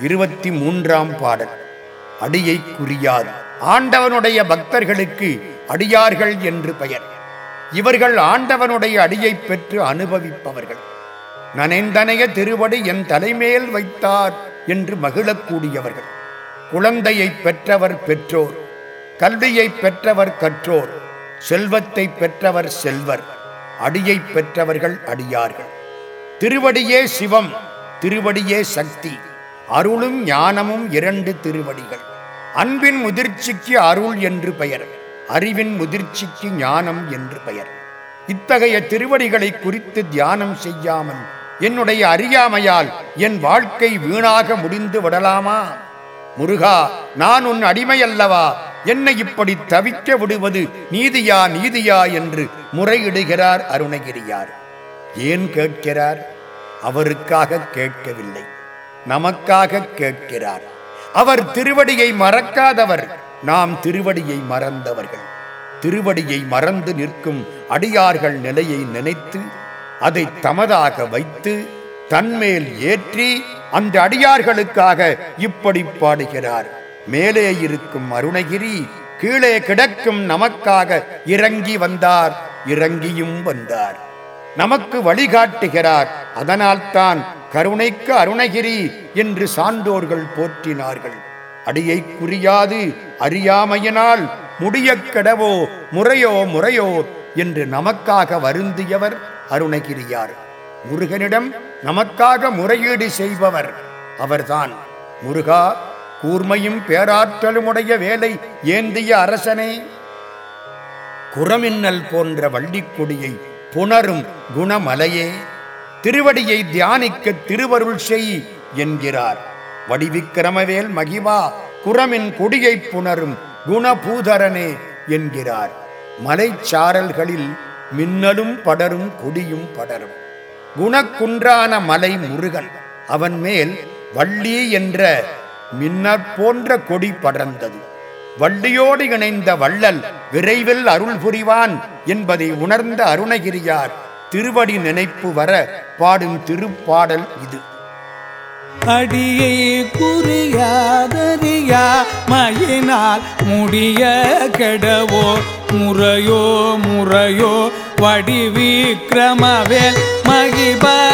இருபத்தி மூன்றாம் பாடல். அடியை குறியாது ஆண்டவனுடைய பக்தர்களுக்கு அடியார்கள் என்று பெயர். இவர்கள் ஆண்டவனுடைய அடியைப் பெற்று அனுபவிப்பவர்கள். நனைந்தனைய திருவடி என் தலைமேல் வைத்தார் என்று மகிழக்கூடியவர்கள். குழந்தையைப் பெற்றவர் பெற்றோர். கல்வியைப் பெற்றவர் கற்றோர். செல்வத்தை பெற்றவர் செல்வர். அடியைப் பெற்றவர்கள் அடியார்கள். திருவடியே சிவம் திருவடியே சக்தி. அருளும் ஞானமும் இரண்டு திருவடிகள். அன்பின் முதிர்ச்சிக்கு அருள் என்று பெயர். அறிவின் முதிர்ச்சிக்கு ஞானம் என்று பெயர். இத்தகைய திருவடிகளை குறித்து தியானம் செய்யாமல் என்னுடைய அறியாமையால் என் வாழ்க்கை வீணாக முடிந்து விடலாமா? முருகா நான் உன் அடிமை அல்லவா என்னை இப்படி தவிக்க விடுவது நீதியா நீதியா என்று முறையிடுகிறார் அருணகிரியார். ஏன் கேட்கிறார்? அவருக்காக கேட்கவில்லை. நமக்காக கேட்கிறார். அவர் திருவடியை மறக்காதவர் நாம் திருவடியை மறந்தவர்கள். திருவடியை மறந்து நிற்கும் அடியார்கள் நிலையை நினைத்து அதை தமதாக வைத்து தன்மேல் ஏற்றி அந்த அடியார்களுக்காக இப்படி பாடுகிறார். மேலே இருக்கும் அருணகிரி கீழே கிடக்கும் நமக்காக இறங்கி வந்தார் இறங்கியும் வந்தார். நமக்கு வழிகாட்டுகிறார் அதனால்தான் கருணைக்கு அருணகிரி என்று சான்றோர்கள் போற்றினார்கள். அடியை குறியாது அறியாமையினால் முடிய கெடவோ முறையோ முறையோ என்று நமக்காக வருந்தியவர் அருணகிரியார். முருகனிடம் நமக்காக முறையீடு செய்பவர் அவர்தான். முருகா கூர்மையும் பேராற்றலுமுடைய வேலை ஏந்திய அரசனே. குரமின்னல் போன்ற வள்ளிக்கொடியை புணரும் குணமலையே. திருவடியை தியானிக்க திருவருள் செய் என்கிறார். வடிவிக்கிரமவேல் மகிவா குரமின் கொடியைப் புணரும் குணபூதரனே என்கிறார். மலைச்சாரல்களில் மின்னலும் படரும் கொடியும் படரும். குணக்குன்றான மலை முருகன் அவன் மேல் வள்ளி என்ற மின்னற் போன்ற கொடி படர்ந்தது. வள்ளியோடு இணைந்த வள்ளல் விரைவில் அருள் புரிவான் என்பதை உணர்ந்த அருணகிரியார் திருவடி நினைப்பு வர பாடும் திருப்பாடல் இது. அடியை குறியாதறியா மயினால் முடிய கெடவோ? முறையோ முறையோ? வடிவிக்கிரமவேல் மகிபா